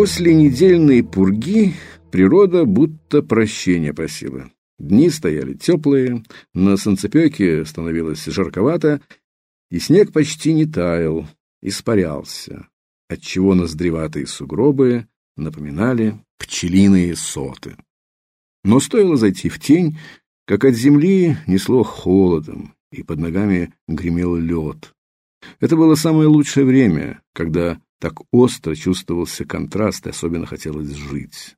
После недельной пурги природа будто прощения просила. Дни стояли теплые, на солнцепеке становилось жарковато, и снег почти не таял, испарялся, отчего ноздреватые сугробы напоминали пчелиные соты. Но стоило зайти в тень, как от земли несло холодом, и под ногами гремел лед. Это было самое лучшее время, когда так остро чувствовался контраст, и особенно хотелось жить.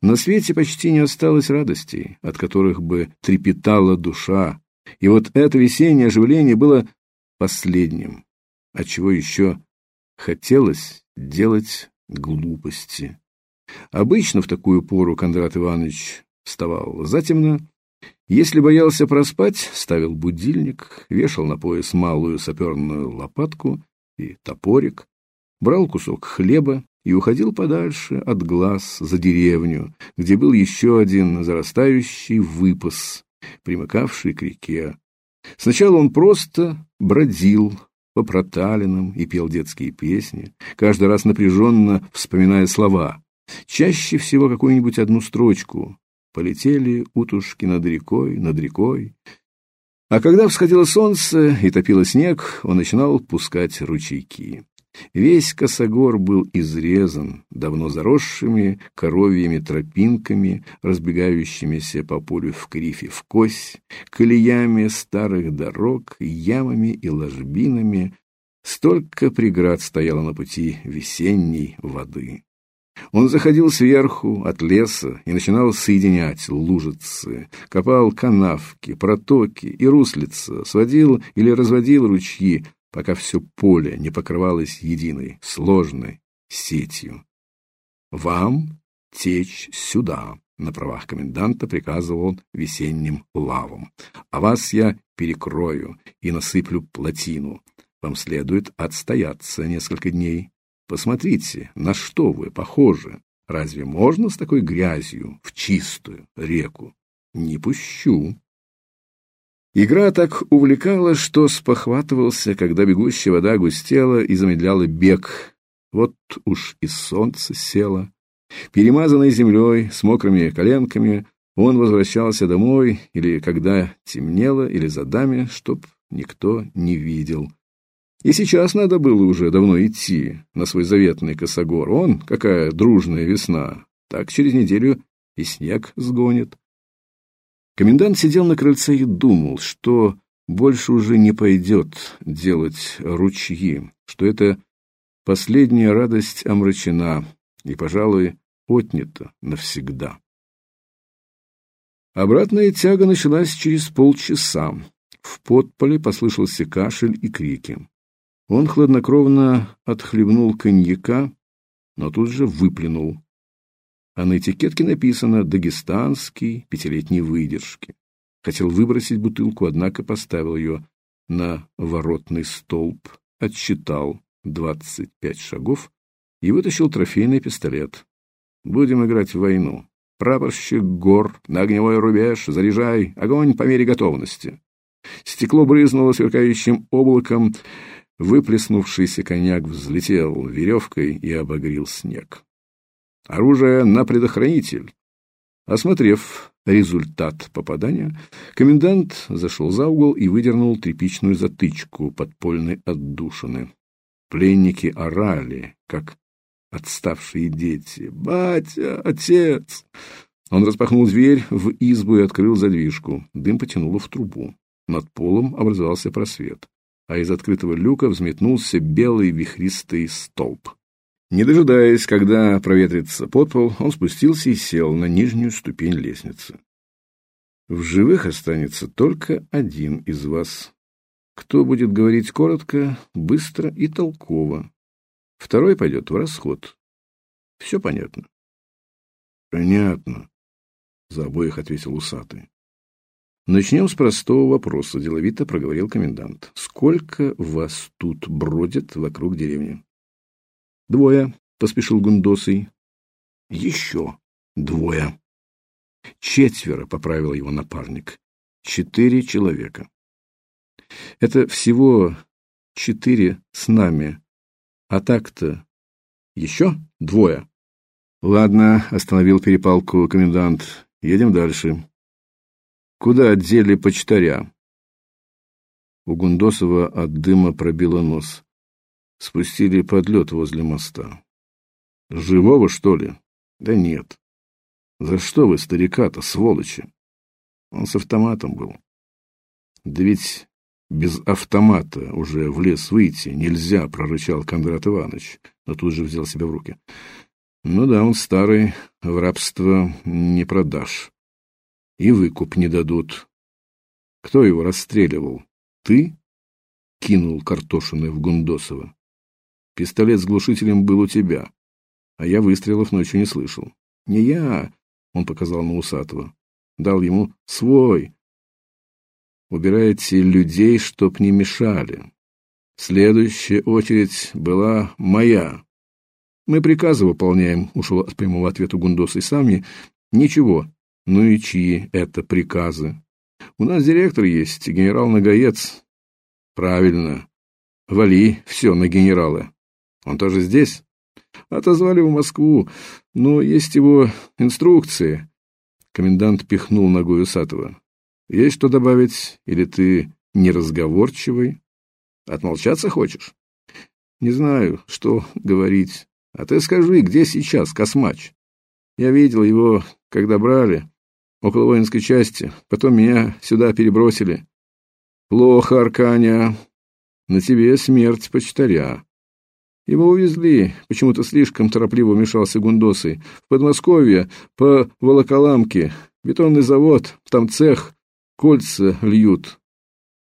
На свете почти не осталось радостей, от которых бы трепетала душа, и вот это весеннее оживление было последним, от чего еще хотелось делать глупости. Обычно в такую пору Кондрат Иванович вставал затемно, если боялся проспать, ставил будильник, вешал на пояс малую саперную лопатку и топорик, брал кусок хлеба и уходил подальше от глаз за деревню, где был еще один зарастающий выпас, примыкавший к реке. Сначала он просто бродил по проталинам и пел детские песни, каждый раз напряженно вспоминая слова, чаще всего какую-нибудь одну строчку, Полетели утушки над рекой, над рекой. А когда всходило солнце и топило снег, он начинал пускать ручейки. Весь косогор был изрезан давно заросшими коровьими тропинками, разбегающимися по полю в крифе в кось, колеями старых дорог, ямами и ложбинами. Столько преград стояло на пути весенней воды. Он заходил сверху от леса и начинал соединять лужицы, копал канавки, протоки и руслица, сводил или разводил ручьи, пока все поле не покрывалось единой, сложной сетью. «Вам течь сюда», — на правах коменданта приказывал весенним лавам. «А вас я перекрою и насыплю плотину. Вам следует отстояться несколько дней. Посмотрите, на что вы похожи. Разве можно с такой грязью в чистую реку? Не пущу. Игра так увлекала, что спохватывался, когда бегущая вода густела и замедляла бег. Вот уж и солнце село. Перемазанный землей, с мокрыми коленками, он возвращался домой, или когда темнело, или за даме, чтоб никто не видел. И сейчас надо было уже давно идти на свой заветный косогор. Он, какая дружная весна, так через неделю и снег сгонит. Комендант сидел на крыльце и думал, что больше уже не пойдет делать ручьи, что это последняя радость омрачена и, пожалуй, отнята навсегда. Обратная тяга началась через полчаса. В подполе послышался кашель и крики. Он хладнокровно отхлебнул коньяка, но тут же выплюнул. А на этикетке написано «Дагестанский, пятилетней выдержки». Хотел выбросить бутылку, однако поставил ее на воротный столб, отсчитал двадцать пять шагов и вытащил трофейный пистолет. «Будем играть в войну. Прапорщик гор, на огневой рубеж, заряжай, огонь по мере готовности». Стекло брызнуло сверкающим облаком, Выплеснувшийся коньяк взлетел веревкой и обогрел снег. Оружие на предохранитель. Осмотрев результат попадания, комендант зашел за угол и выдернул тряпичную затычку подпольной отдушины. Пленники орали, как отставшие дети. «Батя! Отец!» Он распахнул дверь в избу и открыл задвижку. Дым потянуло в трубу. Над полом образовался просвет а из открытого люка взметнулся белый вихристый столб. Не дожидаясь, когда проветрится подпол, он спустился и сел на нижнюю ступень лестницы. В живых останется только один из вас. Кто будет говорить коротко, быстро и толково. Второй пойдет в расход. Все понятно? Понятно, за обоих ответил усатый. Начнем с простого вопроса, деловито проговорил комендант. Сколько вас тут бродит вокруг деревни? Двое, поспешил Гундосый. Еще двое. Четверо, поправил его напарник. Четыре человека. Это всего четыре с нами. А так-то еще двое. Ладно, остановил перепалку комендант. Едем дальше. Куда отдели почтаря? У Гундосова от дыма пробило нос. Спустили под лед возле моста. Живого, что ли? Да нет. За что вы старика-то, сволочи? Он с автоматом был. Да ведь без автомата уже в лес выйти нельзя, прорычал Кондрат Иванович, но тут же взял себя в руки. Ну да, он старый, в рабство не продашь. И выкуп не дадут. Кто его расстреливал? Ты? Кинул Картошины в Гундосова. Пистолет с глушителем был у тебя, а я выстрелов ночью не слышал. Не я, он показал на Усатого. Дал ему свой. Убирайте людей, чтоб не мешали. Следующая очередь была моя. Мы приказы выполняем, ушел от прямого ответа Гундос и сами. Ничего. Ну и чьи это приказы? У нас директор есть, генерал Нагаец. Правильно. Вали все на генерала. Он тоже здесь? Отозвали в Москву, но есть его инструкции. Комендант пихнул ногой Усатого. Есть что добавить, или ты неразговорчивый? Отмолчаться хочешь? Не знаю, что говорить. А ты скажи, где сейчас Космач? Я видел его, когда брали, около воинской части. Потом меня сюда перебросили. Плохо, Арканя. На тебе смерть почтаря. Его увезли, почему-то слишком торопливо вмешался Гундосы. В Подмосковье, по Волоколамке. Бетонный завод, там цех, кольца льют.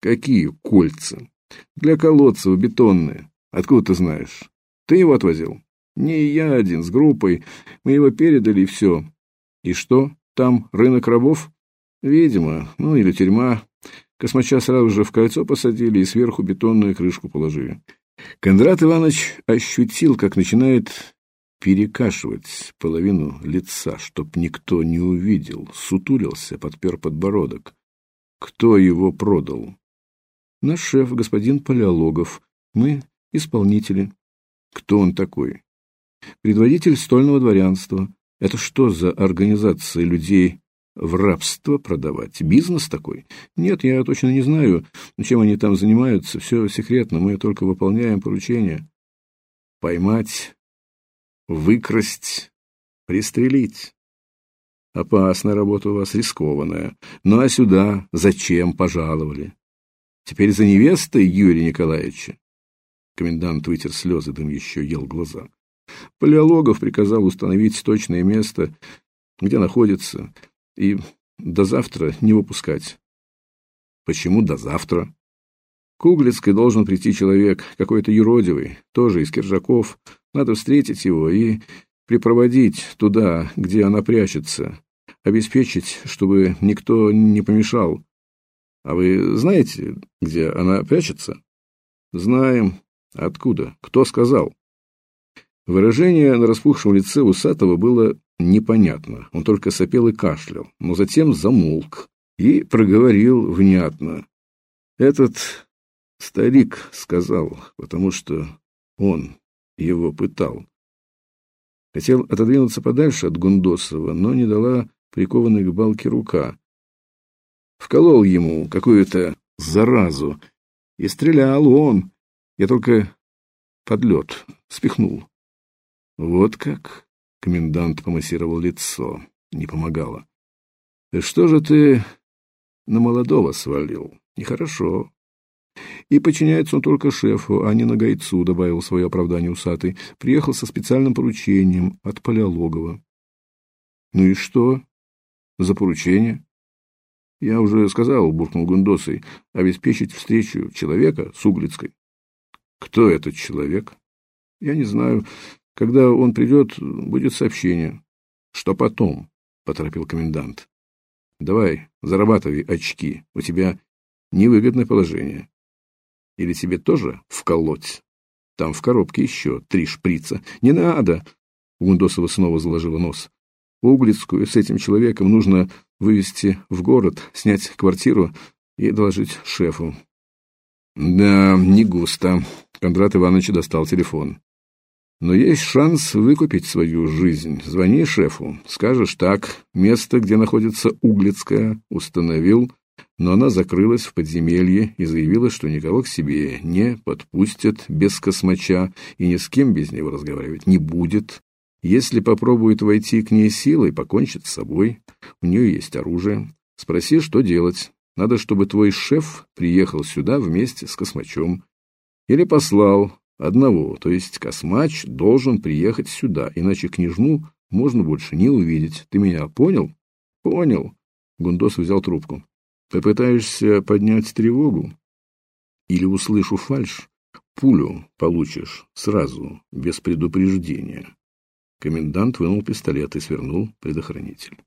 Какие кольца? Для колодцев бетонные. Откуда ты знаешь? Ты его отвозил? Не я один, с группой. Мы его передали, и все. И что? Там рынок рабов? Видимо. Ну, или тюрьма. Космача сразу же в кольцо посадили и сверху бетонную крышку положили. Кондрат Иванович ощутил, как начинает перекашивать половину лица, чтоб никто не увидел, сутулился, подпер подбородок. Кто его продал? Наш шеф, господин Палеологов. Мы исполнители. Кто он такой? Предводитель стольного дворянства. Это что за организация людей в рабство продавать? Бизнес такой? Нет, я точно не знаю, чем они там занимаются. Все секретно, мы только выполняем поручения. Поймать, выкрасть, пристрелить. Опасная работа у вас, рискованная. Ну а сюда зачем пожаловали? Теперь за невестой Юрия Николаевича? Комендант вытер слезы, дым еще ел глаза. Палеологов приказал установить точное место, где находится, и до завтра не выпускать. Почему до завтра? К Углицкой должен прийти человек, какой-то юродивый, тоже из Киржаков. Надо встретить его и припроводить туда, где она прячется, обеспечить, чтобы никто не помешал. А вы знаете, где она прячется? Знаем. Откуда? Кто сказал? Выражение на распухшем лице Усатого было непонятно. Он только сопел и кашлял, но затем замолк и проговорил внятно. Этот старик сказал, потому что он его пытал. Хотел отодвинуться подальше от Гундосова, но не дала прикованной к балке рука. Вколол ему какую-то заразу, и стрелял он. Я только под лед спихнул. Вот как? Комендант помассировал лицо. Не помогало. Что же ты на молодого свалил? Нехорошо. И подчиняется он только шефу, а не нагайцу, добавил свое оправдание усатый. Приехал со специальным поручением от Палеологова. Ну и что? За поручение? Я уже сказал, буркнул Гундосый, обеспечить встречу человека с Углицкой. Кто этот человек? Я не знаю. Когда он придет, будет сообщение. Что потом? Поторопил комендант. Давай, зарабатывай очки. У тебя невыгодное положение. Или тебе тоже вколоть? Там в коробке еще три шприца. Не надо! Гундосова снова заложила нос. Углицкую с этим человеком нужно вывести в город, снять квартиру и доложить шефу. Да, не густо. Кондрат Иванович достал телефон. Но есть шанс выкупить свою жизнь. Звони шефу, скажешь так, место, где находится Углицкая, установил, но она закрылась в подземелье и заявила, что никого к себе не подпустят без космача и ни с кем без него разговаривать не будет. Если попробует войти к ней силой, покончит с собой. У нее есть оружие. Спроси, что делать. Надо, чтобы твой шеф приехал сюда вместе с космачом. Или послал, Одного, то есть Космач должен приехать сюда, иначе княжну можно больше не увидеть. Ты меня понял? Понял. Гундос взял трубку. Попытаешься поднять тревогу? Или услышу фальш? Пулю получишь сразу, без предупреждения. Комендант вынул пистолет и свернул предохранитель.